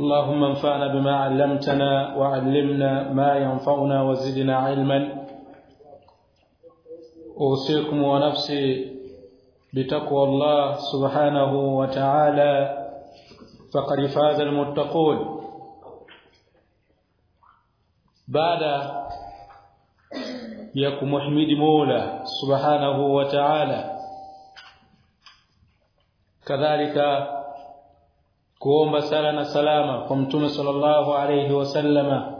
اللهم انفعنا بما علمتنا وعلمنا ما ينفعنا وزدنا علما. أوصيكم ونفسي بتقوى الله سبحانه وتعالى. فقد فاز المتقون. بعد ya Mola Subhanahu wa Ta'ala kadhalika kuomba sala na salama kwa mtume sallallahu alayhi wasallama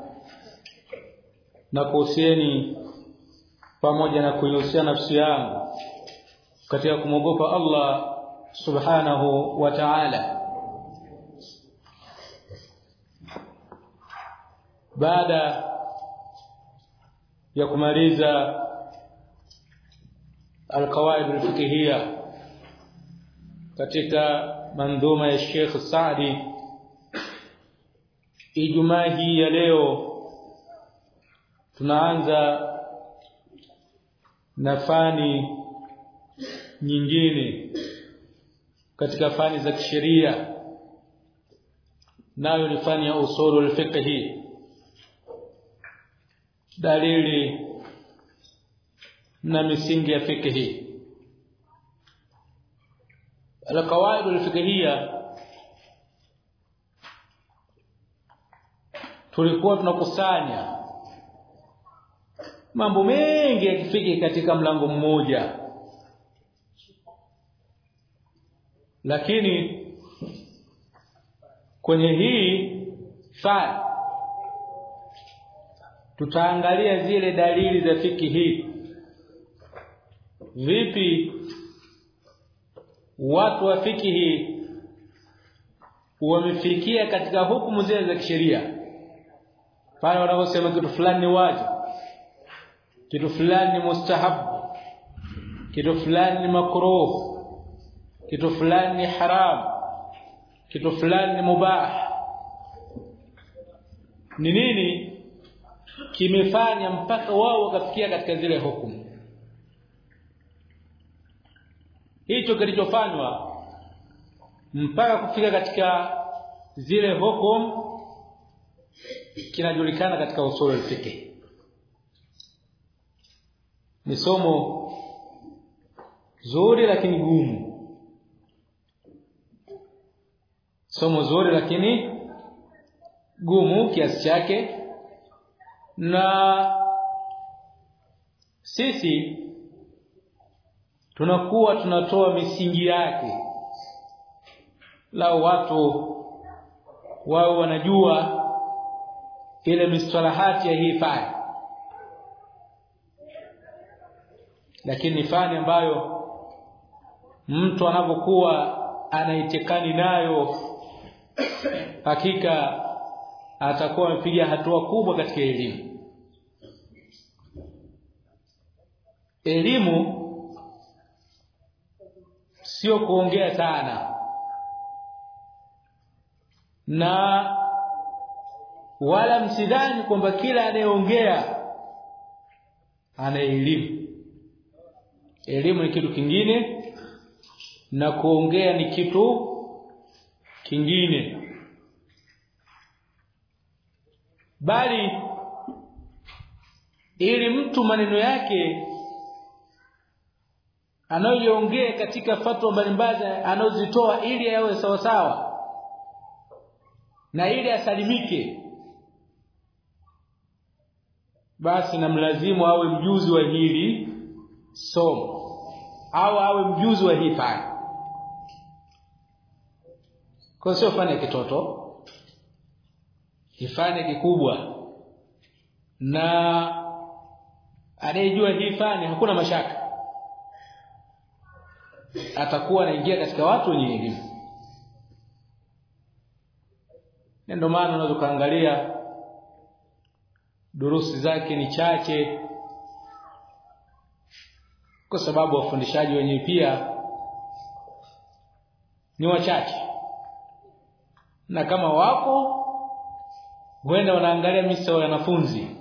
na kuhusieni pamoja na kuihusia nafsi yangu katika kumwogopa Allah Subhanahu wa Ta'ala. Baada ya kumaliza alqawaid alfiqhiyya katika mandhuma ya Sheikh Saadi. Ijumaa hii ya leo tunaanza na fani nyingine katika fani za kisheria. Nayo ni fani ya usulul fiqhi. Dalili na misingi ya fiqh القواعد الفقهيه tulikuwa tunakusanya. Mambo mengi yakifiki katika mlango mmoja. Lakini kwenye hii faa tutaangalia zile dalili za fiki hii. Vipi watu wa fikihi wamefikia katika hukumu zile za kisheria. Pale wanaposema kitu fulani ni wajibu kitu fulani ni mustahab kitu fulani ni makruh kitu fulani ni haram kitu fulani ni mubah. Ni nini kimefanya mpaka wao wakafikia katika zile hukumu hicho kilichofanywa mpaka kufika katika zile hukum kinajulikana katika usul al-fiqh. Ni somo zuri lakini gumu. Somo zuri lakini gumu kiasi chake. Na sisi tunakuwa tunatoa misingi yake. Lao watu wao wanajua ile mistalahati ya hii fani. Lakini ni fani ambayo mtu anapokuwa anaitekani nayo hakika atakuwa amepiga hatua kubwa katika elimu. Elimu sio kuongea sana. Na wala msidhani kwamba kila anayeongea ana elimu. Elimu ni kitu kingine na kuongea ni kitu kingine. Bali ili mtu maneno yake anayoongea katika fatwa mbalimbali anazozitoa ili yawe sawa sawa na ili asalimike. Basi na mlazimu awe mjuzi wa hili somo au awe mjuzi wa hii fani kwa sio fani ya kitoto kifani kikubwa. Na anayejua hii fani hakuna mashaka atakuwa anaingia katika watu wenye elimu ndio maana unaweza kaangalia durusi zake ni chache kwa sababu wafundishaji wenyewe pia ni wachache. Na kama wapo huenda wanaangalia misa ya wanafunzi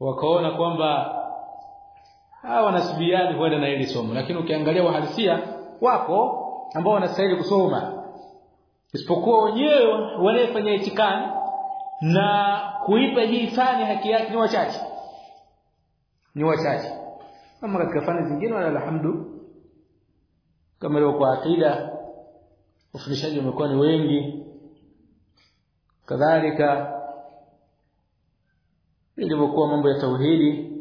wakaona kwamba hawa wanasubiani huenda na hili somo lakini ukiangalia wahalisia wapo ambao wanastahili kusoma. Isipokuwa wenyewe wanayefanya itikani na kuipa hii fani haki yake ni wachache. Ni wachache. Kama katika fani zingine wala alhamdu kama leo kwa akida ufundishaji umekuwa ni wengi. Kadhalika ilivyokuwa mambo ya tauhidi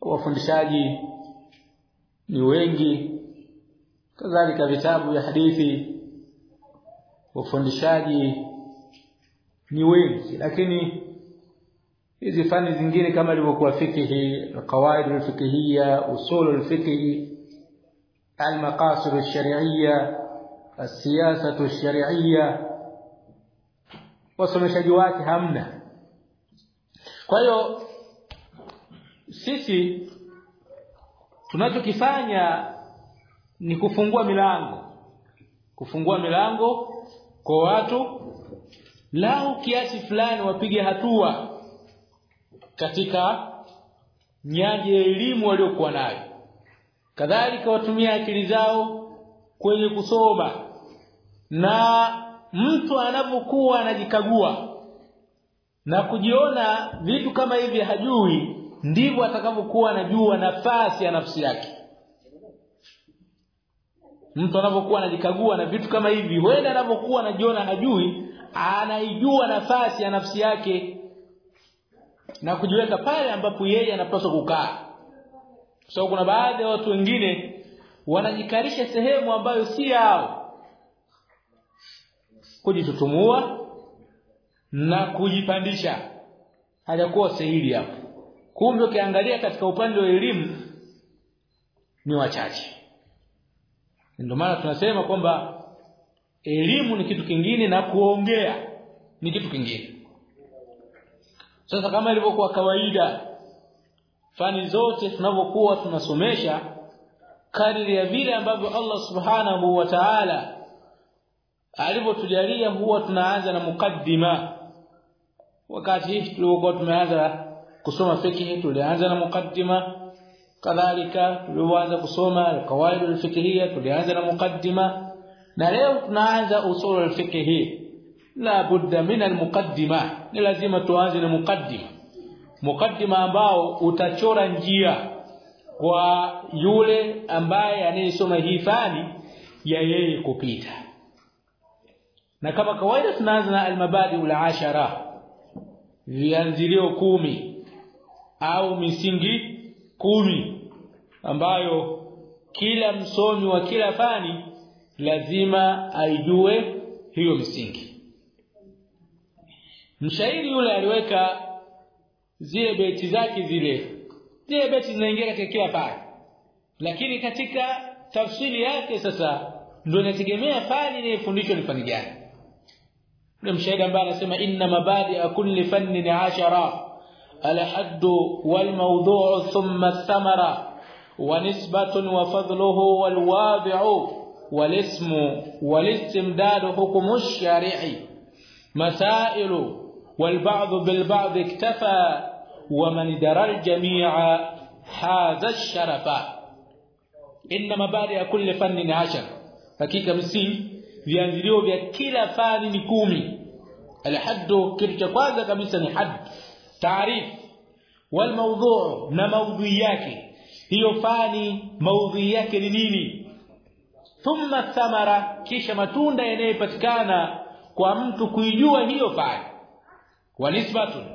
wafundishaji ni wengi kadhalika vitabu vya hadithi wafundishaji ni wengi lakini hizi fani zingine kama ilivyokuwa fikihi qawaid alfiqhiyya usul alfiqhi المقاصد الشرعيه السياسه الشرعيه wasomeshaji wake hamna kwa hiyo sisi tunachokifanya ni kufungua milango. Kufungua milango kwa watu lao kiasi fulani wapige hatua katika nyanja ya elimu waliokuwa nayo. Kadhalika watumia akili zao kwenye kusoma. Na mtu anapokuwa anajikagua na kujiona vitu kama hivi hajui ndivyo atakavyokuwa anajua nafasi ya nafsi yake. Mtu anapokuwa anajikagua na vitu kama hivi huenda anapokuwa anajiona hajui anaijua nafasi ya nafsi yake na kujiweka pale ambapo yeye anapaswa kukaa. So kuna baadhi ya watu wengine wanajikarisha sehemu ambayo si yao. Kujitutumua na kujipandisha. Hajakuwa sahili hapo kumbe ukiangalia katika upande wa elimu ni wachache. Ndio maana tunasema kwamba elimu ni kitu kingine na kuongea ni kitu kingine. Sasa kama ilivyokuwa kawaida fani zote tunavyokuwa tunasomesha kadri ya vile ambavyo Allah subhanahu wa ta'ala alivyotujalia huwa tunaanza na mukaddima. Wakati tulikuwa tumeanza kusoma fiqh tulianza na mukaddima kadhalika tulianza kusoma alqawaid alfiqhiyya tulianza na mukaddima na leo tunaanza usul alfiqh la budda min almuqaddima ni lazima tuanze na mukaddima mukaddima ambao utachora njia kwa yule ambaye anayesoma hii fani ya yeye kupita. Na kama kawaida tunaanza na almabadi ulashara vianzilio kumi au misingi kumi ambayo kila msomi wa kila fani lazima aijue hiyo msingi mshairi yule aliweka zile beti zake zile. Zile beti zinaingia katika kila fani. Lakini katika tafsiri yake sasa ndio inategemea fani inayofundishwa ni fani gani. Ule mshairi ambaye anasema inna mabadi kulli fannin 'ashara الحد والموضوع ثم الثمرة ونسبة وفضله والواضع والاسم والاستمداد حكم الشارع. مسائل والبعض بالبعض اكتفى ومن درى الجميع حاز الشرف. إن مبادئ كل فن عشر. hakika msingi vianzilio vya kila fani ni kumi. alhaddu ni hadd taarif wal na maudhui yake. Hiyo fani maudhui yake ni nini? Thumma thamara kisha matunda yanayopatikana kwa mtu kuijua hiyo fani. Wa nisbatun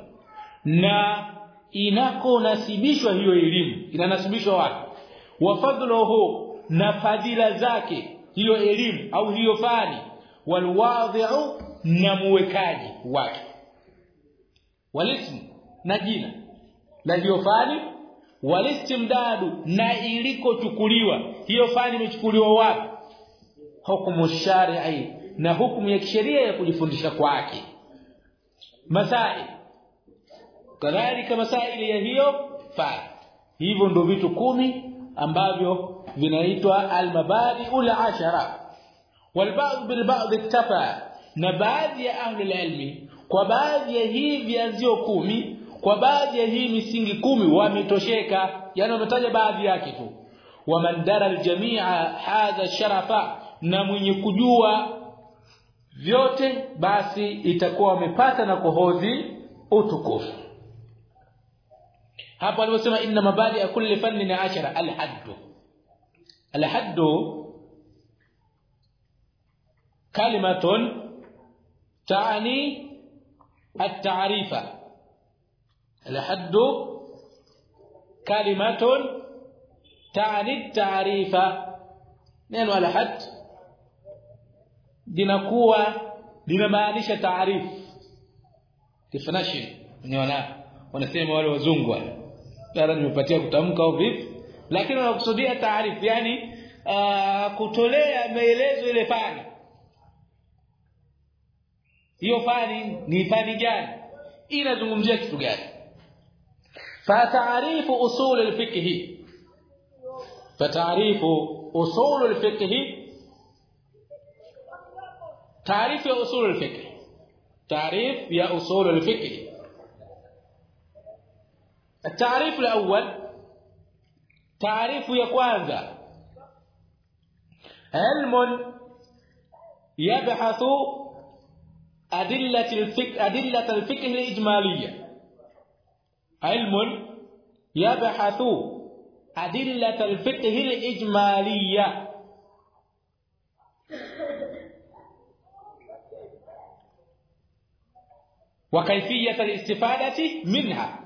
na inako nasibishwa hiyo elimu. Inanasibishwa wapi? Wa fadluhu na fadhila zake hiyo elimu au hiyo fani. Walwadhi'u na muwekaji wake. Walismu na jina. Na hiyo fani walistimdadu na ilikochukuliwa. Hiyo fani imechukuliwa wapi? Hukumu shari'i na hukumu ya kisheria ya kujifundisha kwake. Masail. Kadhalika masaili ya hiyo fa hivyo ndio vitu kumi ambavyo vinaitwa al-mabadi ul-ashara wal-ba'd bil-ba'd iktafa na baadhi ya ahli ilmi kwa baadhi ya hii vianzio kumi kwa baadhi ya hii misingi kumi wametosheka. Yani wametaja baadhi yake tu. Waman dara aljamia hadha sharafa na mwenye kujua vyote basi itakuwa wamepata na kuhodhi utukufu. Hapo aliposema inna mabadi ya kulli fannin ashara alhaddu. Alhaddu kalimatun taani at-ta'rifa الحد كلمة تعني التعريف neno alhad linakuwa linamaanisha taarifu definition unaona wanasema wale wazungu wale labda nimepatia kutamka au vipi lakini wanakusudia taarifu yani uh, kutolea maelezo ile fani hiyo fani ni fani gani inazungumzia kitu gani فتعريف أصول الفقه. فتعريف أصول الفقه. تعريف أصول الفقه. تعريف يا أصول الفقه. التعريف الأول تعريف يا kwanza علم يبحث أدلة الفقه أدلة الفقه الإجمالية. علم يبحث. أدلة الفقه الإجمالية. وكيفية الاستفادة منها.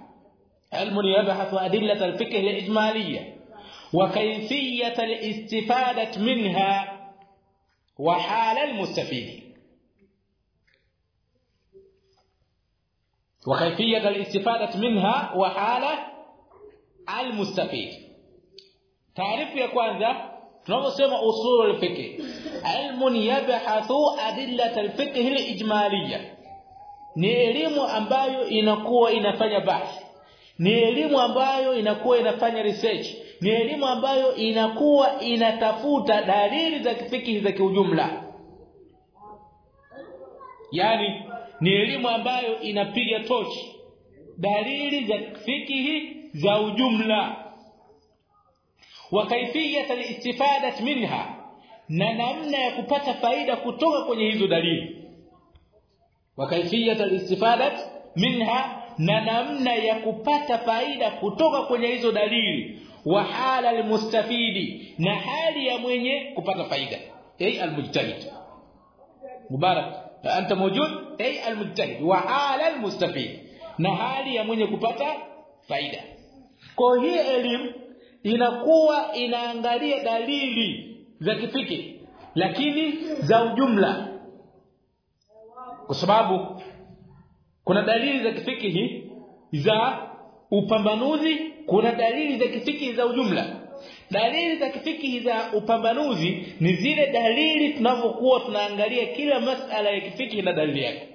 علم يبحث أدلة الفقه الإجمالية. وكيفية الاستفادة منها. وحال المستفيد. وكيفيه الاستفاده منها وحاله المستفيد تعريف ya kwanza tunaposema usul al-fiqh ilmun yabhathu adillat al-fiqh al-ijmaliyya ni elimu ambayo inakuwa inafanya bahthi ni elimu ambayo inakuwa inafanya research ni elimu ambayo inakuwa inatafuta dalili za kifikihi za kiujumla yani ni elimu ambayo inapiga tochi. Dalili za fikihi za ujumla. Wa kaifiyat alistifadat minha na namna ya kupata faida kutoka kwenye hizo dalili. Wa kaifiyat minha na namna ya kupata faida kutoka kwenye hizo dalili. Wa hala almustafidi na hali ya mwenye kupata faida. Ay almujtahid. Mubarak anta mawjud? Ay almujtahid. Wa hala almustafid. Na hali ya mwenye kupata faida. Kwa hii elimu inakuwa inaangalia dalili za kifiki lakini za ujumla. Kwa sababu kuna dalili za kifikihi za upambanuzi kuna dalili za kifiki za ujumla dalili za kifikihi za upambanuzi ni zile dalili tunavyokuwa tunaangalia kila masala ya kifikihi na dalili yake.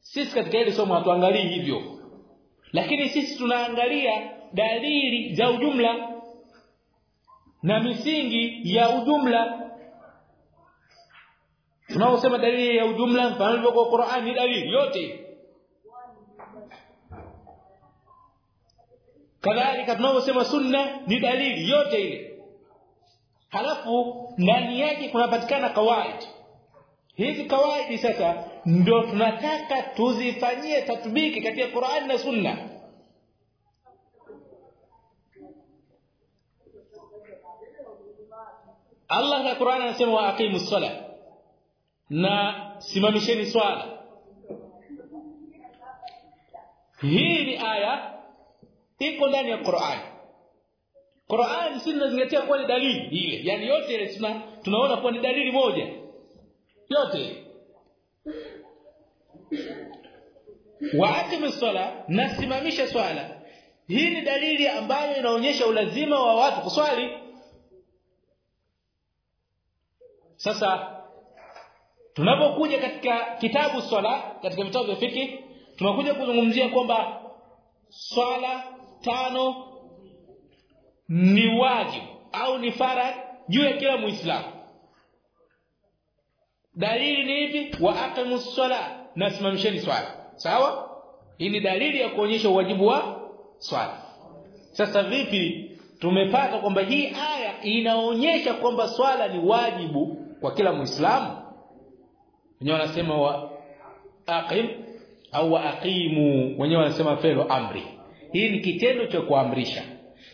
Sisi katika hili somo hatuangalii hivyo. Lakini sisi tunaangalia dalili za ujumla na misingi ya ujumla. Tunaosema dalili ya ujumla mfano kwa Qur'an ni dalili yote kadhalika tunaposema sunna ni dalili yote ile. Halafu ndani yake kunapatikana kawaid. Hizi kawaidi sasa ndio tunataka tuzifanyie tatbiki katika Qur'an na sunna. Allah na Qur'an anasema wa aqimus sala na simamisheni swala. Hii ni aya iko ndani ya Qur'an. Qur'an si tunazingatia kuwa ni dalili. Ile yani yote ile tuna tunaona kuwa ni dalili moja. Yote. Waaqimis sala nasimamisha swala. Hii ni dalili ambayo inaonyesha ulazima wa watu kuswali. Sasa tunapokuja katika kitabu swala katika vitabu vya fiki tunakuja kuzungumzia kwamba swala tano ni wajibu au ni farad juu ya kila muislamu. Dalili ni ipi? Wa aqimus swala nasimamisheni swala. Sawa? Hii ni dalili ya kuonyesha uwajibu wa swala. Sasa vipi tumepata kwamba hii aya inaonyesha kwamba swala ni wajibu kwa kila muislamu? Wenyewe wanasema wa aqim au wa aqimu wenyewe wanasema felo amri hii ni kitendo cha kuamrisha.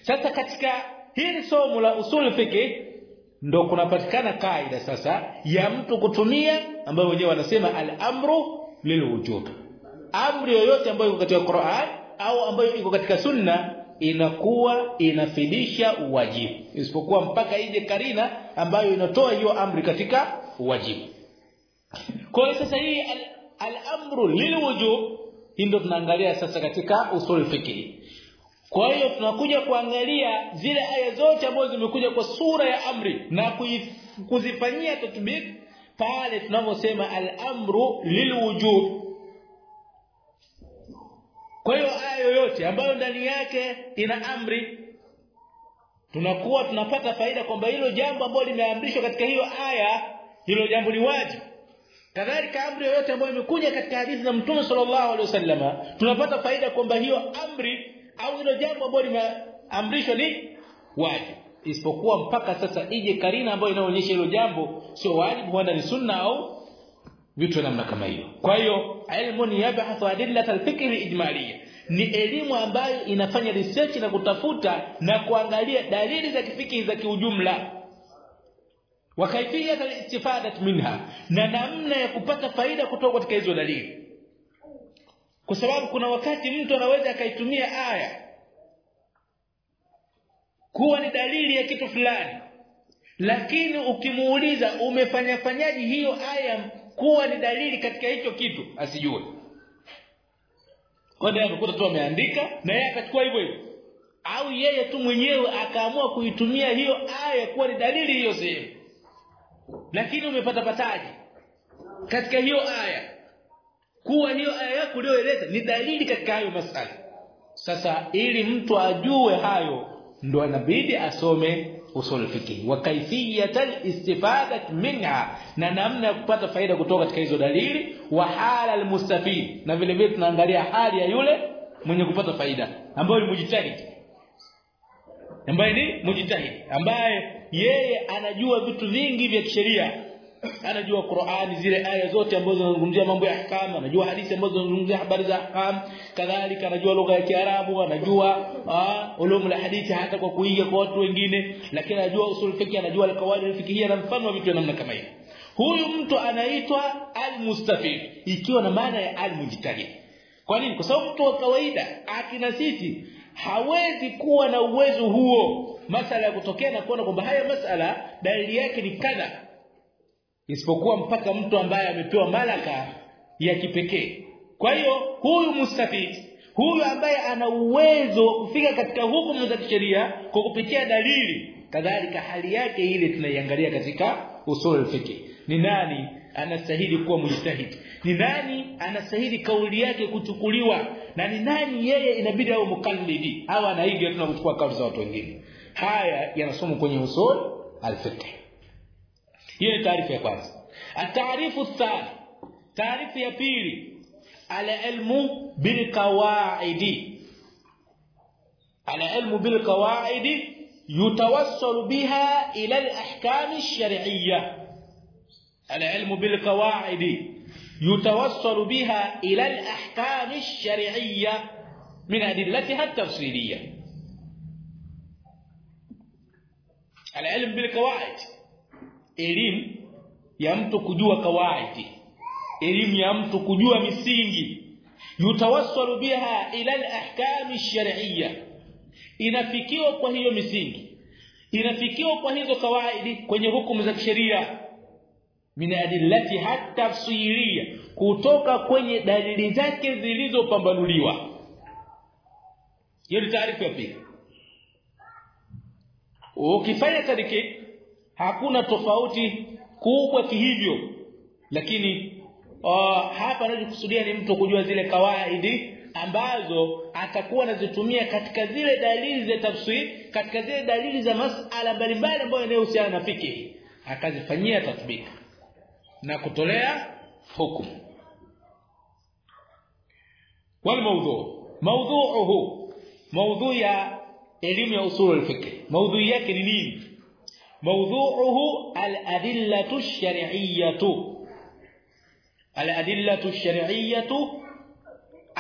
Sasa katika hili somo la usul fiqh ndo kunapatikana kaida sasa ya mtu kutumia ambayo wenyewe wanasema al-amru lilwujub. Amri yoyote ambayo iko katika Qur'an au ambayo iko katika sunna inakuwa inafidisha uwajibu isipokuwa mpaka ije karina ambayo inatoa hiyo amri katika uwajibu kwa hiyo sasa hii al-amru lilwujub hii ndio tunaangalia sasa katika usul kwa hiyo tunakuja kuangalia zile aya zote ambazo zimekuja kwa sura ya amri na kuzifanyia tatbik pale tunavyosema al-amru lilwujub. Kwa hiyo aya yoyote ambayo ndani yake ina amri tunakuwa tunapata faida kwamba hilo jambo ambalo limeamrishwa katika hiyo aya hilo jambo ni wajibu kadhalika amri yoyote ambayo imekuja katika hadithi za Mtume sallallahu alaihi wasallama tunapata faida kwamba hiyo amri au hilo jambo ambalo limeamrishwa ni wajibu isipokuwa mpaka sasa ije karina ambayo inaonyesha hilo jambo sio wajibu huenda ni sunna au vitu namna kama hiyo. Kwa hiyo ilmu ni yabhathu adillat al-fiqh al-ijmaliyya ni elimu ambayo inafanya research na kutafuta na kuangalia dalili za kifiki za kiujumla wa kaifiyat al-istifadat minha. Na namna ya kupata faida kutoka katika hizo dalili. Kwa sababu kuna wakati mtu anaweza akaitumia aya kuwa ni dalili ya kitu fulani. Lakini ukimuuliza umefanya fanyaji hiyo aya kuwa ni dalili katika hicho kitu? Asijue. Kwa ndio akakuta tu ameandika na yeye akachukua hivyo hivyo. Au yeye tu mwenyewe akaamua kuitumia hiyo aya kuwa ni dalili hiyo sehemu lakini umepata pataje katika hiyo aya. Kuwa hiyo aya yako ulioeleza ni dalili katika hayo masala. Sasa ili mtu ajue hayo ndo anabidi asome usul fikhi wa kaifiyatal istifadat minha na namna ya kupata faida kutoka katika hizo dalili. Wa halal mustafid na vile vile tunaangalia hali ya yule mwenye kupata faida ambayo ni mujtahid ambaye ni mujtahid ambaye yeye anajua vitu vingi vya kisheria. Anajua Qur'ani zile aya zote ambazo zinazungumzia mambo ya ahkam anajua hadithi ambazo zinazungumzia habari za ahkam kadhalika anajua lugha ya Kiarabu anajua ulumul hadithi hata kwa kuiga kwa watu wengine lakini anajua usul fiqh anajua al-qawaid al-fiqhiyya na mfano wa vitu namna kama hiyo. Huyu mtu anaitwa al-mustafid ikiwa na maana ya al-mujtahid. Kwa nini? Kwa sababu mtu wa kawaida akina sisi hawezi kuwa na uwezo huo. Masala ya kutokea na kuona kwamba haya masala dalili yake ni kadha. Isipokuwa mpaka mtu ambaye amepewa malaka ya kipekee. Kwa hiyo huyu mustafid huyu ambaye ana uwezo wa kufika katika hukumu za kisheria kwa kupitia dalili kadhalika hali yake ile tunaiangalia katika usul fiqh. Ni nani anastahili kuwa mujtahid. Ni nani anastahili kauli yake kuchukuliwa? Na ni nani yeye inabidi awe mukallidi? Au anaiga tunakuchukua kauli za watu wengine. Haya yanasomwa kwenye usul al-fiqh. Hiyo ni taarifa ya kwanza. Ataarifu thani. Taarifu ya pili. Al-ilmu bil qawaidi al-ilmu bil qawaidi yutawassalu biha ila al-ahkam ash-shar'iyyah al-ilmu bil qawaidi يتوصل بها إلى الأحكام الشرعية من أدلتها التفصيلية العلم بالقواعد elimu ya mtu kujua kawaidi elimu ya mtu kujua misingi yutawassalu biha ila al-ahkam ash-shar'iyya inafikiwa kwa hiyo misingi inafikiwa kwa hizo kawaidi kwenye hukumu za kisheria min adillati hatta tafsiriya kutoka kwenye dalili zake zilizopambanuliwa. Hiyo ni taarifa ya pili. Ukifanya tariki hakuna tofauti kubwa kihivyo lakini uh, hapa anachokusudia ni mtu kujua zile kawaidi ambazo atakuwa anazitumia katika zile dalili za tafsiri katika zile dalili za masala mbalimbali ambayo yanayohusiana na fikhi akazifanyia tatbika na kutolea hukumu. والموضوع موضوعه موضوع ya elimu ya usul al-fiqh. موضوعه الادله الشرعيه الادله الشرعيه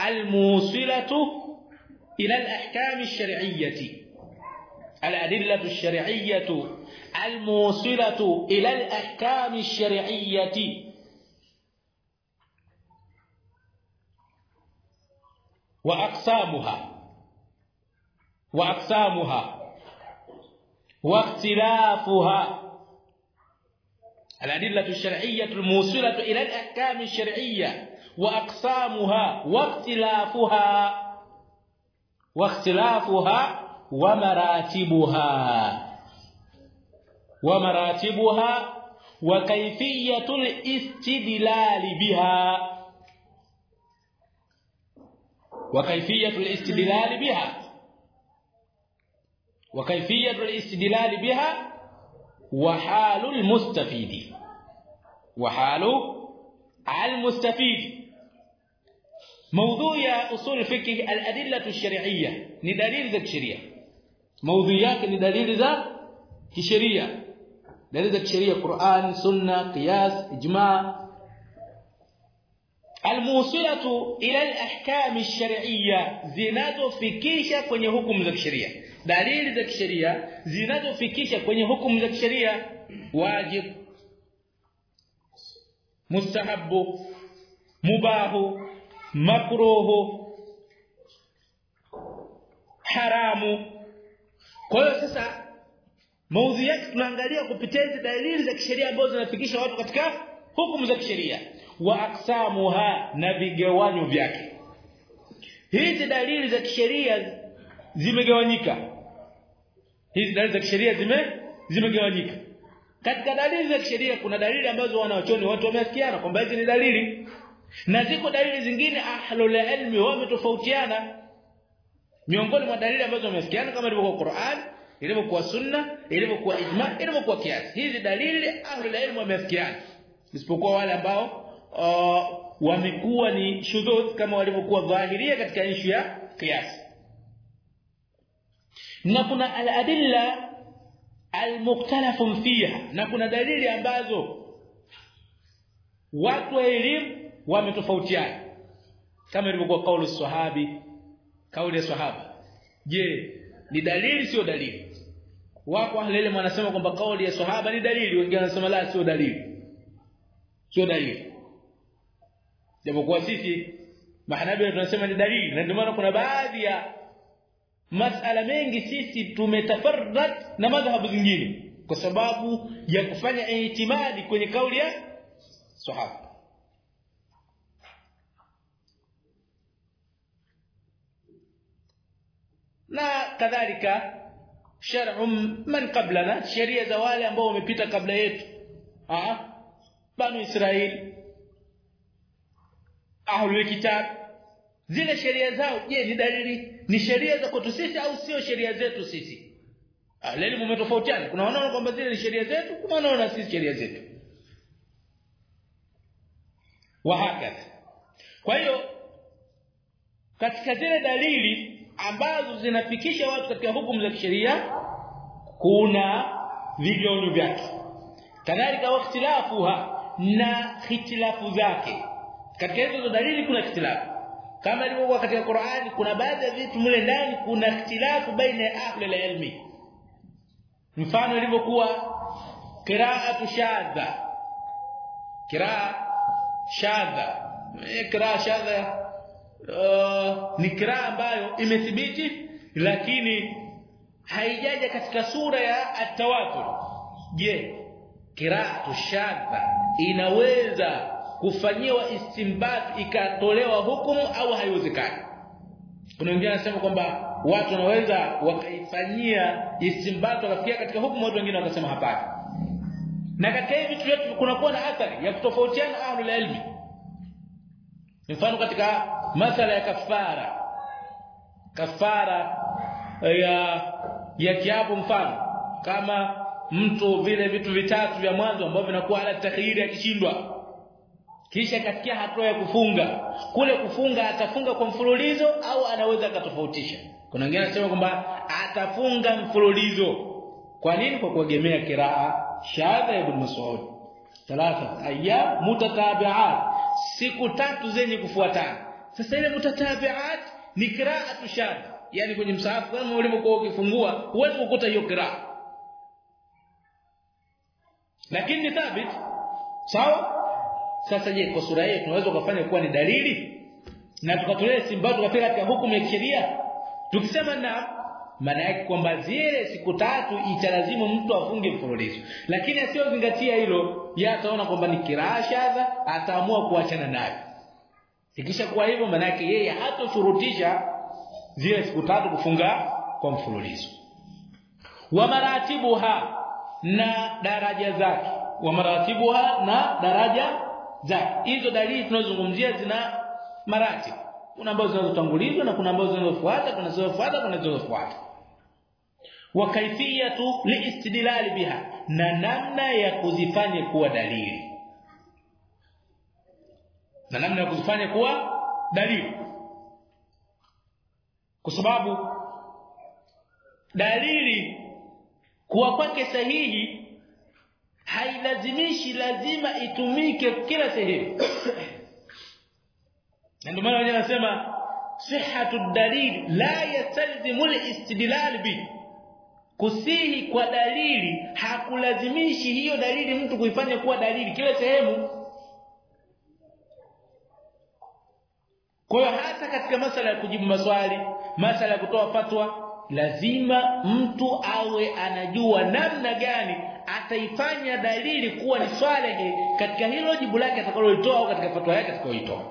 الموصله إلى الاحكام الشرعيه الأدلة الشرعية الموصلة إلى الأحكام الشرعية. وأقسامها وأقسامها واختلافها. الأدلة الشرعية الموصلة إلى الأحكام الشرعية. وأقسامها واختلافها واختلافها ومراتبها. ومراتبها وكيفية الاستدلال بها. وكيفية الاستدلال بها. وكيفية الاستدلال بها وحال المستفيد. وحال المستفيد. موضوع أصول الفقه الأدلة الشرعية. ni dalili za maudhui yake ni dalili za kisheria. Dalili za kisheria Qur'an sunna qiyas ijma. Almusilatu ila alahkam alshar'iyya zinazofikisha kwenye hukumu za kisheria. Dalili za kisheria zinazofikisha kwenye hukumu za kisheria. Wajib mustahabu mubahu makruhu haramu kwa hiyo sasa maudhi yake tunaangalia kupitia hizi dalili za kisheria ambazo zinafikisha watu katika hukumu za kisheria. Wa aksamuha na vigawanyo vyake. Hizi dalili za kisheria zimegawanyika. Hizi dalili za kisheria zime zimegawanyika. Katika dalili za kisheria kuna dalili ambazo wanawachoni watu wameafikiana kwamba hizi ni dalili. Na ziko dalili zingine ahlul ilmi wametofautiana miongoni mwa dalili ambazo wamefikiana kama ilivyokuwa Qur'an ilivyokuwa sunna ilivyokuwa ijma ilivyokuwa kiasi. Hizi dalili ahlul ilmu wameafikiana isipokuwa wale ambao uh, wamekuwa ni shudud kama walivyokuwa dhahiria katika ishu ya kiasi. Na kuna al-adilla al-mukhtalafun fiha. Na kuna dalili ambazo watu wa elimu wametofautiana. Kama ilivyokuwa kauli sahabi kauli ya sahaba. Je ni dalili sio dalili? Wako ahlele wanasema kwamba kauli ya sahaba ni dalili wengine wanasema la sio dalili. Sio dalili. Japokuwa sisi mahanabi tunasema ni dalili na ndio maana kuna baadhi ya masala mengi sisi tumetafarrad na madhhabu zingine kwa sababu ya kufanya ihtimadi kwenye kauli ya sahaba na kadhalika shar'u man qablana sheria za wale ambao wamepita kabla yetu. Ah banu israil ahlul kitab zile sheria zao je ni dalili? Ni sheria za kwetu sisi au sio sheria zetu sisi? Leo mmetofautiana kuna wanaona kwamba zile ni sheria zetu kuna wanaona sisi sheria zetu. Wahakadha kwa hiyo katika zile dalili ambazo zinafikisha watu katika hukumu za kisheria kuna vigawanyo vyake. Kadhalika wakhtilafuha na khitilafu zake. Katika hizo dalili kuna khitilafu kama ilivyokuwa katika Qur'ani kuna baadhi ya vitu mle ndani kuna ikhtilafu baina ya ahli ilmi. Mfano ilivyokuwa qira'atu shadha. Qiraa shadha. Qiraa shadha uh, ni kiraa ambayo imethibiti lakini haijaja katika sura ya at-tawatur. Je qira'atu shadha inaweza kufanyiwa istinbat ikatolewa hukumu au haiwezekani? Kuna wengine wanasema kwamba watu wanaweza wakaifanyia istinbat wakafikia katika hukumu watu wengine wakasema hapana. Na katika hivi vitu vyetu kunakuwa na athari ya kutofautiana ahlul ilmi mfano katika masala ya kafara. Kafara ya ya kiapo mfano. Kama mtu vile vitu vitatu vya mwanzo ambavyo vinakuwa ala takhiri akishindwa. Kisha kafikia hatua ya kufunga. Kule kufunga atafunga kwa mfululizo au anaweza akatofautisha? Kuna wengine wanasema kwamba atafunga mfululizo. Kwa nini? Kwa kuegemea kiraa. Shadha ibn mas'ud. Thalatha. Ayyam mutatabi'at siku tatu zenye kufuatana. Sasa ile mutatabi'at ni qira'atu shadha yani kwenye msahafu kama ulipokuwa ukifungua huwezi kukuta hiyo qira'a. Lakini ni thabit. Sawa? Sasa je kwa sura hii tunaweza kufanya kuwa ni dalili? Na tukatolea simba tukafika katika hukumu ya kisheria? Tukisema na maana yake kwamba zile siku tatu italazimu mtu afunge mfululizo. Lakini asiyozingatia hilo yeye ataona kwamba ni kiraa shadha ataamua kuachana nayo. Ikisha kuwa hivyo maana yake yeye hatoshurutisha zile siku tatu kufunga kwa mfululizo. Wa maratibuha na daraja zake. Wa maratibuha na daraja zake. Hizo dalili tunazozungumzia zina maratibu. Kuna ambazo zinazotangulizwa na kuna ambazo zinazofuata kuna zinazofuata kuna zinazofuata wa kaifiyatu liistidlal biha na namna ya kuzifanya kuwa dalili. Na namna ya kuzifanya kuwa dalili. Kwa sababu dalili kuwa kwake sahihi hailazimishi lazima itumike kila sehemu. Ndio maana wenyewe wanasema sihhatu dalil la yastalzimu al-istidlal bi kusihi kwa dalili. Hakulazimishi hiyo dalili mtu kuifanya kuwa dalili kila sehemu. Kwa hiyo hata katika masala ya kujibu maswali masala ya kutoa fatwa lazima mtu awe anajua namna gani ataifanya dalili kuwa ni swalehe katika hilo jibu lake atakalolitoa au katika fatwa yake atakayoitoa.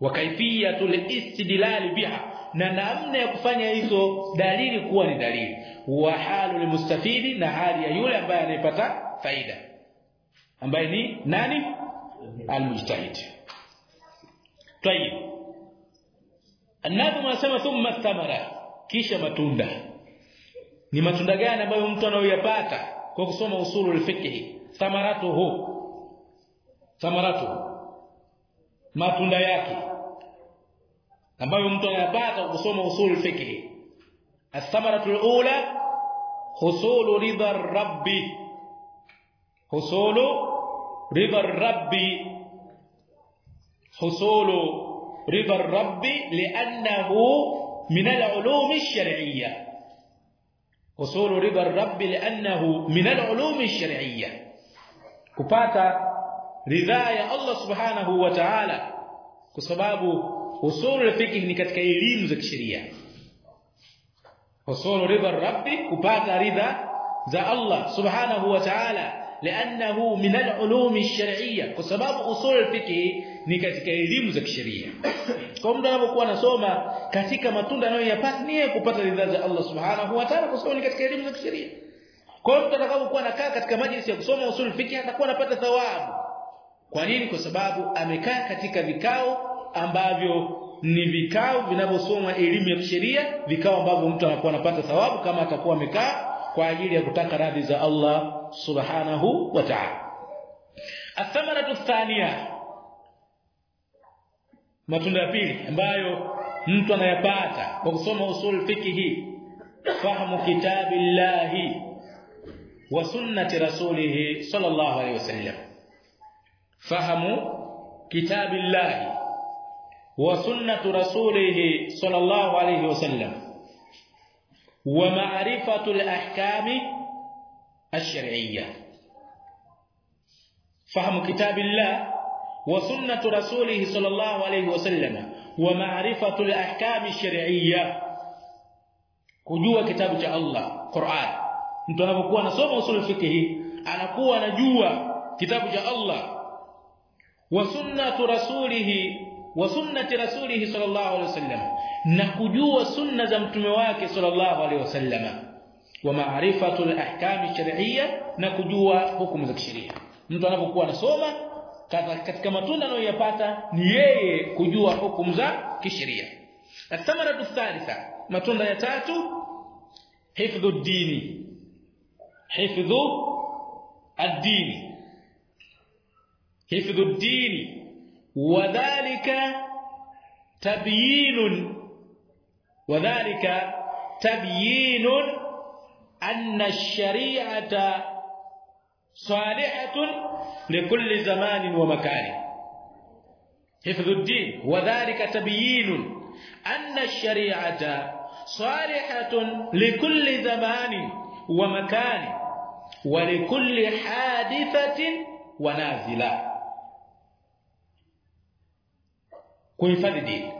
Wakaifia kaifiyatul istidlal biha na namna ya kufanya hizo dalili kuwa ni dalili. Wa halu mustafidi na hali ya yule ambaye anayepata faida ambaye ni nani? Almujtahid. Tayib annabi anasema thumma thamara kisha matunda. Ni matunda gani ambayo mtu anayoyapata kwa kusoma usulul fiqh thamaratuhu. Thamaratuhu. Matunda yake ambayo mtu anayapata kusoma usul fiqh. الاولى حصول رضا الرب حصول رضا الرب حصول رضا الرب لأنه من العلوم حصول رضا الرب لأنه من العلوم الشرعيه kupata ridhaa ya Allah subhanahu wa ta'ala. Kwa sababu usulul fiqh ni katika elimu za kisheria usulul ridha rabbi kupata ridha za Allah subhanahu wa ta'ala لانه من العلوم الشرعيه kwa sababu usul fiqh ni katika elimu za kisheria kwa mtu anapokuwa anasoma katika matunda anayoyapata ni kupata ridha za Allah subhanahu wa ta'ala kwa sababu ni katika elimu za kisheria kwa mtu atakapokuwa anakaa katika majlisi ya kusoma usul fiqh atakuwa anapata thawabu kwa nini kwa sababu amekaa katika vikao ambavyo ni vikao vinavyosoma elimu ya kisheria vikao ambavyo mtu anakuwa anapata thawabu kama atakuwa amekaa kwa ajili ya kutaka radhi za Allah subhanahu wa ta'ala. Athamaratu thania matunda ya pili ambayo mtu anayapata kwa kusoma usul fikihi fahamu kitabillahi wa sunnati rasulihi sallallahu alayhi wasallam fahamu kitabillahi وسنه رسوله صلى الله عليه وسلم ومعرفة الأحكام الشرعية. فهم كتاب الله وسنة رسوله صلى الله عليه وسلم ومعرفة الأحكام الشرعية. كجوا كتاب الله قران انت انبقوا نسوم اصول الفقه انكون انجوا كتاب الله وسنه رسوله wa sunnati rasulih sallallahu alaihi wasallam na kujua sunna za mtume wake sallallahu alaihi wasallam wa ma'rifatu al-ahkam shar'iyya na kujua hukumu za kisheria. Mtu anapokuwa anasoma katika matunda anayoyapata ni yeye kujua hukumu za kisheria. Athamaratu thalitha matunda ya tatu hifdhu dini. Hifdhu ad-dini. Hifdhu ad-dini وذلك تبيين وذلك تبيين أن الشريعة صالحة لكل زمان ومكان. حفظ الدين. وذلك تبيين أن الشريعة صالحة لكل زمان ومكان ولكل حادثة ونازلة. Kuhifadhi dini.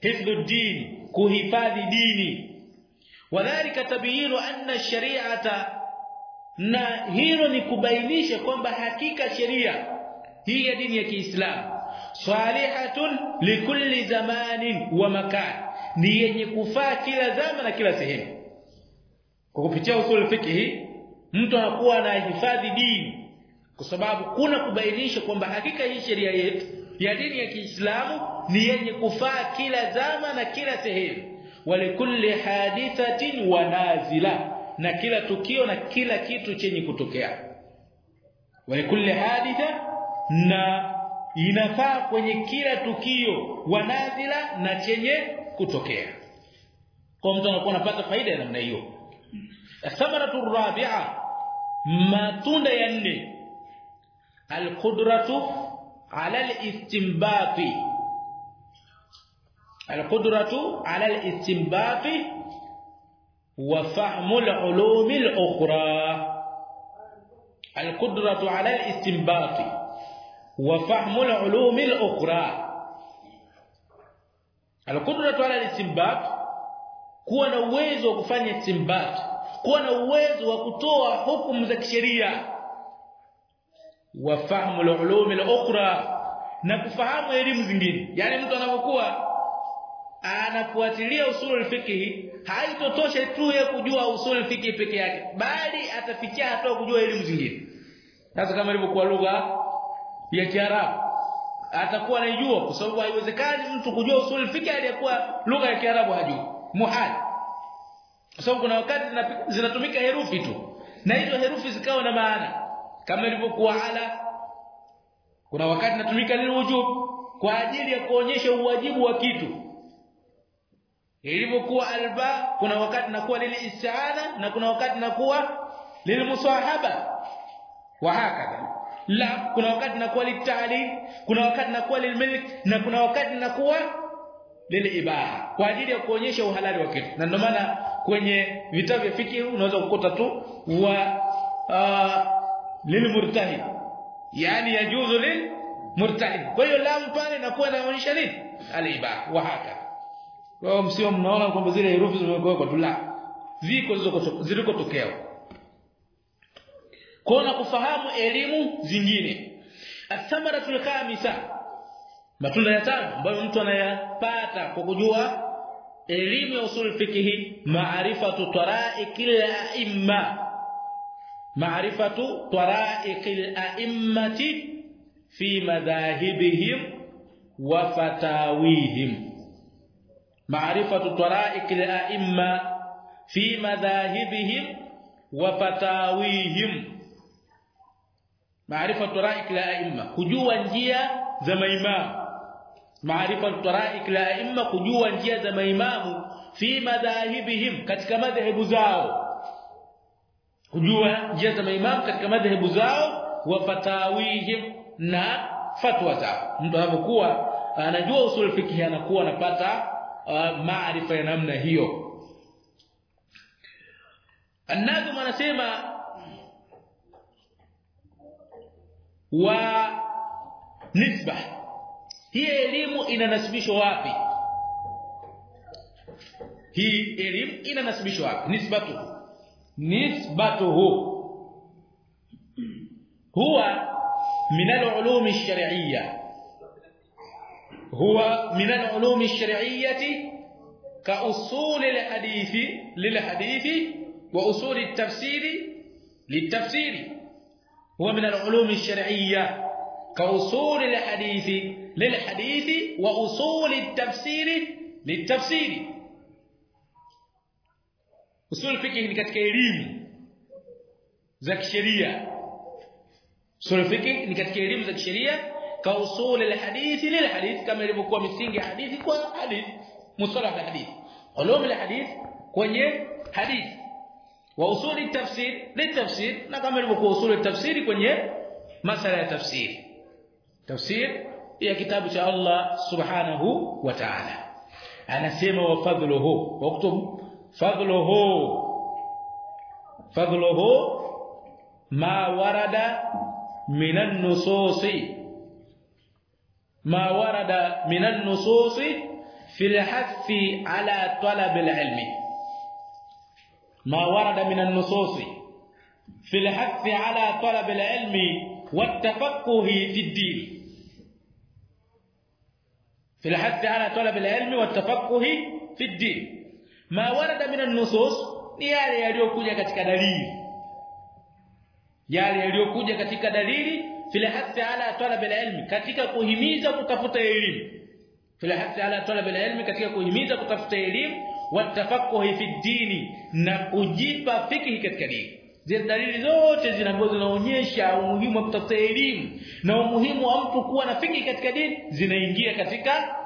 Hifdhu dini kuhifadhi dini. Wadhālika tabyinu anna ash-shari'ata na hilo ni kubainisha kwamba hakika sheria hii ya dini ya Kiislamu salihatun likulli zamanin wa makan ni yenye kufaa kila zama na kila sehemu. Kwa kupitia usul fikhi mtu anakuwa anahifadhi dini kwa sababu kuna kubainisha kwamba hakika hii sheria yetu ya dini ya Kiislamu ni yenye kufaa kila zama na kila sehemu. Walikulli hadithatin wa nazila. Na kila tukio na kila kitu chenye kutokea. Walikulli haditha na inafaa kwenye kila tukio wa nazila na chenye kutokea. Kwa mtu anakuwa anapata faida ya namna hiyo. Thamaratu rabi'a matunda ya nne. Alqudratu ala alistinbati alqudratu ala istimbati wa fahmu alulum alukhra alqudratu ala istimbati wa fahmu alulum alukhra alqudratu ala istimbat kuwa na uwezo wa kufanya istinbat kuwa na uwezo wa kutoa hukumu za kisheria wa fahmu al-ulum al-ukhra na kufahamu elimu zingine. Yani mtu anapokuwa anafuatilia usul fiqh haitotosha tu ya kujua usul fiqh peke yake bali atafikia hatua kujua elimu zingine. Sasa kama ilivyokuwa lugha ya Kiarabu atakuwa anajua kwa sababu haiwezekani mtu kujua usul fiqh aliyakuwa lugha ya Kiarabu hajui muhal. Kwa sababu kuna wakati zinatumika herufi tu na hizo herufi zikawa na maana kama ilivyokuwa ala kuna wakati natumika lilwujub kwa ajili ya kuonyesha uwajibu wa kitu. Ilivyokuwa alba kuna wakati nakuwa lile isti'ana na kuna wakati nakuwa lile musahaba. Wa hakadha. La kuna wakati nakuwa litali kuna wakati nakuwa lilmilk na kuna wakati nakuwa lile ibaha. Kwa ajili ya kuonyesha uhalali wa kitu. Na ndio maana kwenye vitabu vya fikhi unaweza kukuta tu wa uh, lilmurtahid yani yajuzu lilmurtahid kwa hiyo lam pale inakuwa inaonyesha nini? Alibaha. Wa haka kwa hiyo msio mnaona kwamba zile herufi zimewekwa tu la. Ziko zilikotokea na kufahamu elimu zingine. Athamaratul khamisa. Matunda ya tano ambayo mtu anayapata kwa kujua elimu ya usul fikihi maarifatu la a'imma معرفة طرائق الأئمة في مذاهبهم وفتاويهم. معرفة طرائق الأئمة في مذاهبهم وفتاويهم. معرفة طرائق الأئمة. Kujua njia za معرفة طرائق الأئمة. Kujua njia za في مذاهبهم. Madhahibihim katika zao. Kujua njia za maimamu katika madhehebu zao wafatawihim na fatwa zao. Mtu anapokuwa anajua usul fikihi anakuwa anapata uh, maarifa ya namna hiyo. An-Nadhim anasema wa nisba. Hii elimu inanasibishwa wapi? Hii elimu inanasibishwa wapi? Nisbatu nisbatuhu huwa min al-ulum ash-shar'iyyah هو من العلوم الشرعيه كاصول الحديث للحديث wa usuli at-tafsiri litafsiri huwa min al-ulum ash-shar'iyyah كاصول الحديث للحديث واصول التفسير للتفسير usul fiqh ni katika elimu za kisheria usul fiqh ni katika elimu za kisheria ka usul alhadith lilhadith kama ilivyokuwa misingi ya hadithi kwa hadith musalah alhadith ulum alhadith kwenye hadith wa usul altafsir litafsir na kama ilivyokuwa usul altafsiri kwenye masala ya tafsiri tafsir ya kitabu cha Allah subhanahu wa ta'ala anasema wa fadluhu waktub فضله. فضله ما ورد من النصوص. ما ورد من النصوص في الحث على طلب العلم. ما ورد من النصوص في الحث على طلب العلم والتفقه في الدين. في الحث على طلب العلم والتفقه في الدين. ma warada minan nusus ni yale yaliyokuja katika dalili. Yale yaliyokuja katika dalili filahasi ala talab alilm katika kuhimiza kutafuta elimu. Filahasi ala talab alilm katika kuhimiza kutafuta elimu. Watafakkuhi fi dini na kujipa fikhi katika dini. Zile dalili zote zinazo zinaonyesha umuhimu wa kutafuta elimu na umuhimu wa mtu kuwa na fikhi katika dini zinaingia katika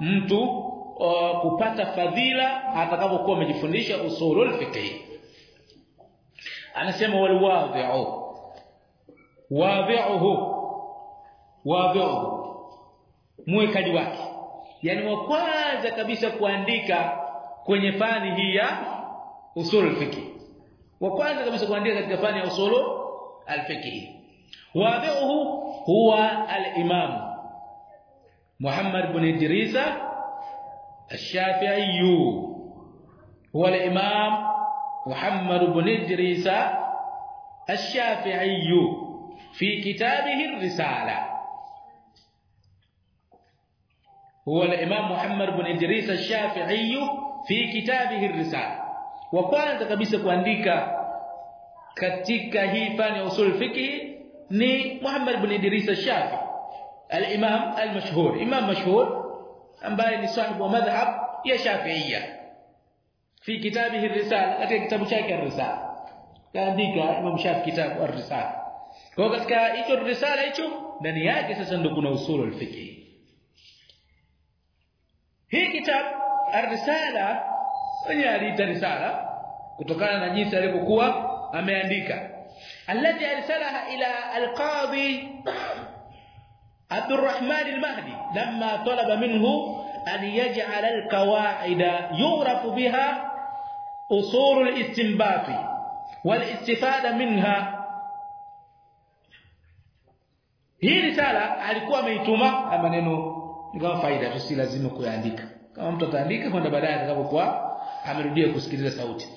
mtu uh, kupata fadhila atakapokuwa amejifundisha usulul fiqh. Anasema wal wadhi'u wadhi'uhu wadhi'uhu mwekaji wake. Yani wa kwanza kabisa kuandika kwenye fani hii ya usulul fiqh. Wa kwanza kabisa kuandika katika fani ya usulul al-fiqh wadhi'uhu huwa al-imam Muhammad ibn Idrisa الشافعي هو الامام محمد بن ادريس الشافعي في كتابه الرساله هو الامام محمد بن ادريس الشافعي في كتابه الرساله وكwanza kabisa kuandika katika hii fani ya usul fiqh ni Muhammad ibn Idris al-Shafi al-Imam al-mashhur imam mashhur ambaye ni sahibu wa madhhab ya Shafi'iyya. Fi kitabihi ar-risala katika kitabu chake ar-risala. Kaandika Imam Shafi kitabu ar-risala. Kwa katika hicho risala hicho ndani yake sasa ndio kuna usulu al-fiqh. Hii kitabu ar-risala wenye aliita risala kutokana na jinsi alivyokuwa ameandika. Alladhi arsalaha ila al-qadi عبد الرحمن المهدي لما طلب منه أن يجعل القواعد يعرف بها أصول الاستنباط والاستفادة منها hii risala alikuwa ameituma maneno ni kama faida tu si lazima kuandika kama mtu ataandika kwenda baadaye atakapokuwa amerudia kusikiliza sauti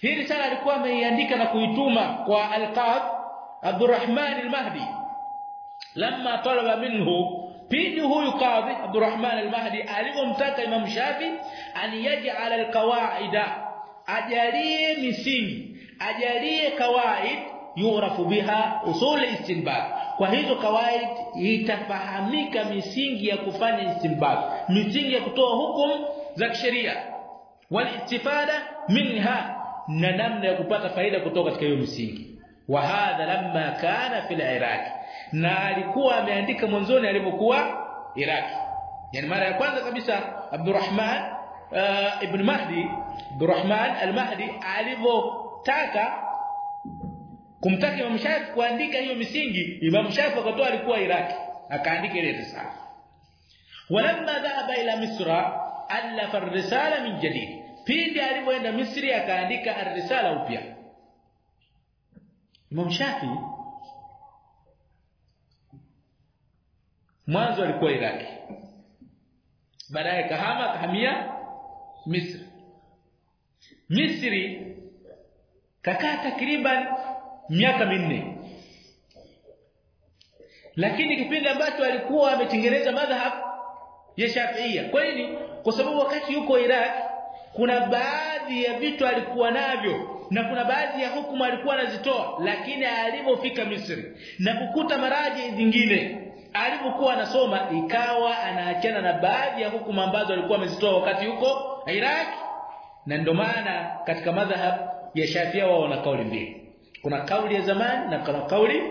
hii risala alikuwa ameiandika na kuituma kwa al-Qadhi Abdurrahman al-Mahdi lamma talaba minhu pindi huyu kadhi Abdurrahman al-Mahdi alipomtaka Imam Shafi an yaj'al al-qawaida ajalie misingi ajalie kawaid yurafu biha usul istinbat kwa hizo kawaid itafahamika misingi ya kufanya istinbat misingi ya kutoa hukumu za kisheria. Walistifada minha na namna ya kupata faida kutoka katika hiyo misingi. Wa hadha lamma kana fil iraq na alikuwa ameandika mwanzoni alipokuwa Iraki. Yani mara ya kwanza kabisa Abdurrahman uh, ibn Mahdi Abdurrahman al-Mahdi alipotaka kumtaka Imam Shafi kuandika hiyo misingi Imam Shafi akatoa alikuwa Iraki. Akaandika ile risala. Walamma dhahaba ila misra alafa ar-risala min jadid. Pindi alipoenda Misri akaandika ar-risala upya. Imam Shafi mwanzo alikuwa Iraki. Baadaye kahama kahamia Misri. Misri kakaa takriban miaka minne. Lakini kipindi ambacho alikuwa ametengeneza madhhab ya Shafi'ia kwa nini? Kwa sababu wakati yuko Iraq kuna baadhi ya vitu alikuwa navyo na kuna baadhi ya hukumu alikuwa anazitoa lakini alipofika Misri na kukuta maraji zingine alipokuwa anasoma ikawa anaachana na baadhi ya hukumu ambazo alikuwa amezitoa wakati yuko Iraq. Na ndio maana katika madhhab ya Shafia wao wana kauli mbili. Kuna kauli ya zamani na kuna kauli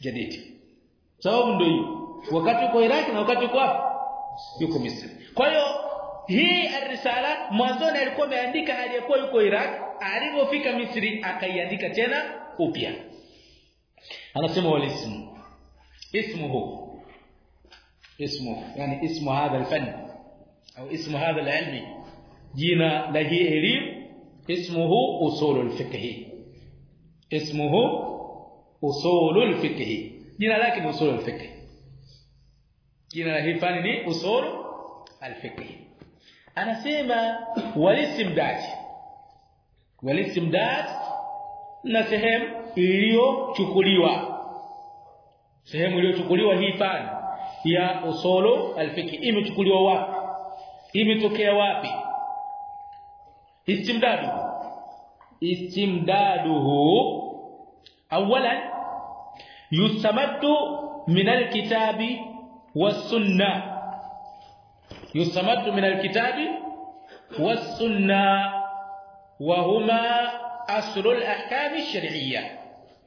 jadidi. Sababu ndio hiyo. Wakati uko Iraq na wakati uko yuko Misri. Kwa hiyo hii arisala mwanzoni alikuwa ameandika aliyekuwa yuko Iraq alipofika Misri akaiandika tena upya. Anasema walismu ismuhu ismu yani ismu hadha alfan au ismu hadha alilmi jina la hii elimu ismuhu usulul fiqh ismuhu usulul fiqh jina lake ni usulul fiqh jina la hii fani ni usul al-fiqh anasema walisimdad walisimdad na sehemu iliyochukuliwa sehemu iliyochukuliwa hii fani ya usulu al-fiqh imechukuliwa wapi imetokea wapi istimdadu istimdaduhu awalan yustamaddu min al-kitabi was-sunnah يستمد من الكتاب والسنة وهما اصل الاحكام الشرعيه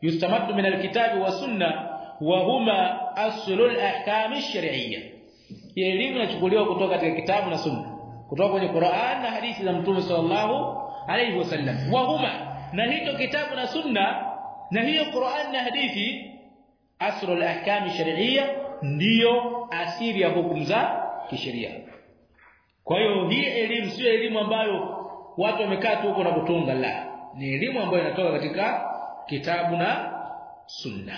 يستمد من الكتاب والسنة وهما اصل الاحكام الشرعيه elimu inachukuliwa kutoka katika kitabu na sunna kutoka kwenye Qur'an na hadithi za Mtume sallallahu alayhi wasallam wa huma na hicho kitabu na sunna na hiyo Qur'an na hadithi asrul ahkam shar'iyya ndiyo asili ya hukumu za kisheria kwa hiyo hii elimu sio elimu ambayo watu wamekaa tu huko na kutunga la ni elimu ambayo inatoka katika kitabu na sunna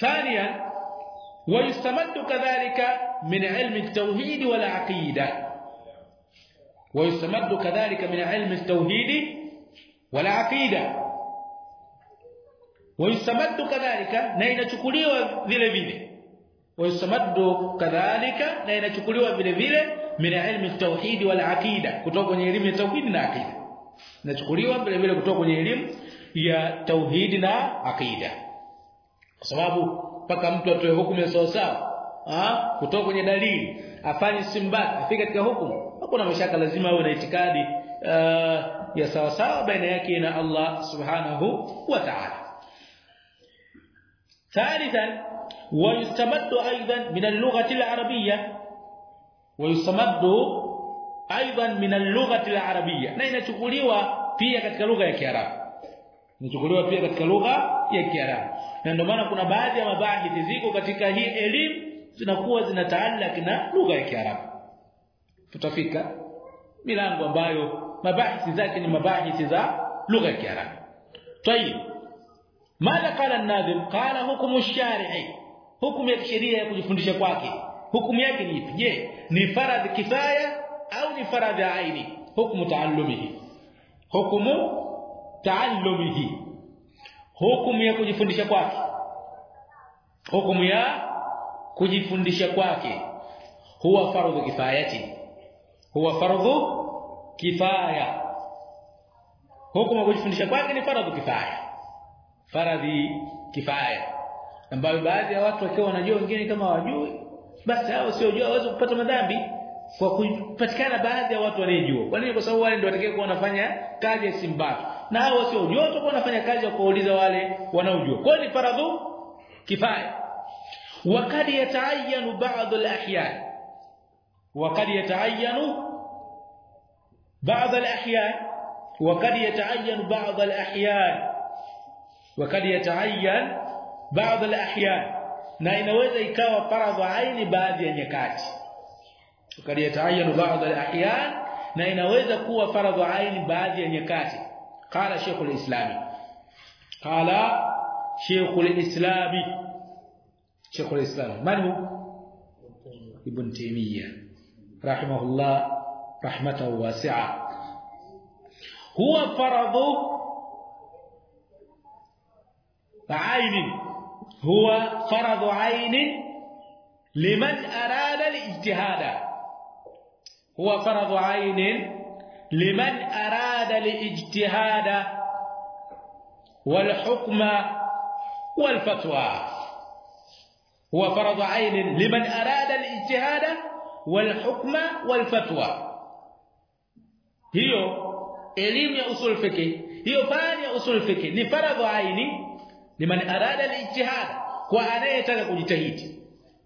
ثانيا ويستمد كذلك من علم التوحيد والعقيده ويستمد كذلك من علم التوحيد والعقيده ويستمد كذلك na inachukuliwa vile vile wayusamaddu kadhalika na inachukuliwa vile vile min ilmi tauhid wal aqida kutoka kwenye elimu ya tauhid na aqida inachukuliwa vile vile kutoka kwenye elimu ya tauhid na aqida kwa sababu mpaka mtu atoe hukumu ya sawa sawa ah kutoka kwenye dalili afanye simbati afike katika hukumu hakuna mashaka lazima awe na itikadi uh, ya sawa sawa baina yake na Allah subhanahu wa ta'ala ثالثا ويستمد ايضا من اللغه العربيه ويستمد ايضا من اللغه العربيه na inachukuliwa pia katika lugha ya Kiarabu Inachukuliwa pia katika lugha ya Kiarabu. Na ndio maana kuna baadhi ya mabahith ziko katika hii elimu zinakuwa zinataallaki na lugha ya Kiarabu. Tutafika milango ambayo mabahithi zake ni mabahithi za lugha ya Kiarabu. Tayib. Mada kala an-nadhim qala hukumu shari'i. Hukumu ya sheria ya kujifundisha kwake. Hukumu yake ni ipi? Je, ni faradhi kifaya au ni faradhi aini? Hukumu taallumihi. Hukumu taallumihi. Hukumu ya kujifundisha kwake. Hukumu ya kujifundisha kwake huwa fardhu kifayati. Huwa fardhu kifaya. Hukumu ya kujifundisha kwake ni fardhu kifaya. Faradhi kifaya. Ambayo baadhi ya watu wakiwa wanajua wengine kama wajui basi hao sio jua waweza kupata madhambi kwa kupatikana baadhi ya watu wanejua kwa nini? Kwa sababu wale ndio watakao kuwa wanafanya kazi ya simbatu na hao wasiojua jua watakuwa wanafanya kazi ya kuuliza wale wanaojua. Kwa ni faradhu kifaya. وقد يتعين بعض الاحيان وقد يتعين بعض الاحيان وقد يتعين بعض الاحيان وقد يتعين بعض الاحيان na inaweza ikawa faradhu aini baadhi ya nyakati. وقد يتعين بعض al-ahyan na inaweza kuwa faradhu aini baadhi ya nyakati قال شيخ الإسلام. قال شيخ الإسلام. شيخ الإسلام. من هو؟ ابن تيمية. رحمه الله رحمة واسعة. هو فرض عين. هو فرض عين لمن أراد الاجتهاد. هو فرض عين لمن أراد الاجتهاد والحكم والفتوى. هو فرض عين لمن أراد الاجتهاد والحكم والفتوى. هي علم أصول الفقه هي فان أصول الفقه لفرض عين لمن أراد الاجتهاد. وأنه يتلقى الاجتهاد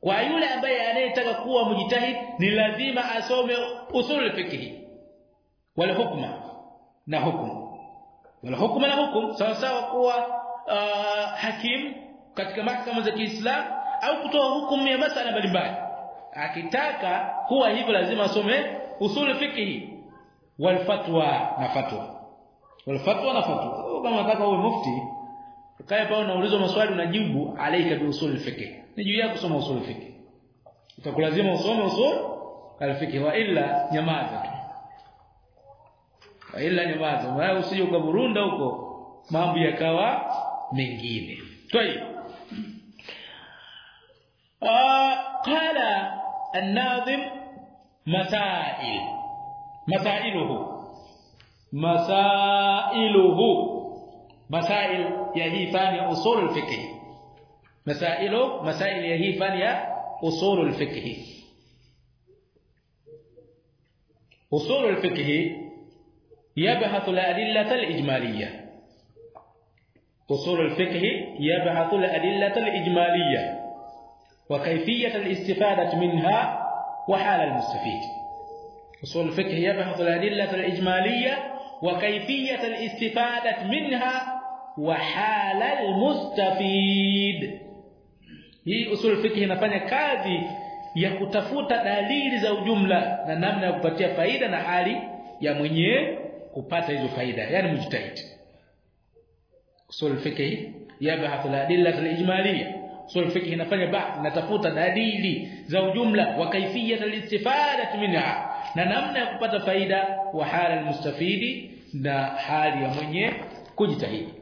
kwa yule ambaye anayetaka kuwa mujitahid ni lazima asome usul fikhi wal hukma na hukumu. Wal hukma na hukumu sawa sawa kuwa uh, hakim katika mahakama za Kiislamu au kutoa hukumu ya masala mbalimbali. Akitaka kuwa hivyo lazima asome usul fiqh wal fatwa na fatwa. Wal fatwa na fatwa. Kama unataka uwe mufti ukae pao unaulizwa maswali unajibu alaika bi usul fiqh ni juu yako kusoma usul fiqh utakulazimwa usome usul al-fiqh wa illa nyamaza tu wa illa nyamaza wewe usije ukaburunda huko. Mambo yakawa mengine. طيب قال الناظم مسائل مسائله مسائله مسائل يهي فاني اصول الفقه مسائله مسائل يهي فاني اصول الفقه اصول الفقه يبحث الأدلة الإجمالية. أصول الفقه يبحث الأدلة الإجمالية وكيفية الاستفادة منها وحال المستفيد. أصول الفقه يبحث الأدلة الإجمالية وكيفية الاستفادة منها وحال المستفيد. hii usul fiqh inafanya kazi ya kutafuta dalili za ujumla na namna ya kupatia faida na hali ya mwenye kupata hizo faida. Yani mujtahid. Usul fiqh yabhathu al-adilla al-ijmaliyya usul fiqh inafanya bahth natafuta dalili za ujumla wa kaifiyat al-istifadati minha. Na namna ya kupata faida wa hali al-mustafidi na hali ya mwenye kujitahidi